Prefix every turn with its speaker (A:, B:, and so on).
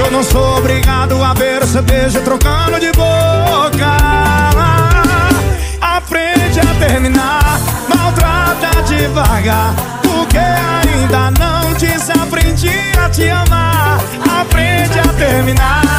A: Eu não sou obrigado a ver seu beijo trocando de boca. Aprende a terminar, maltrata devagar. Porque ainda não desaprendi a te amar. Aprende a terminar.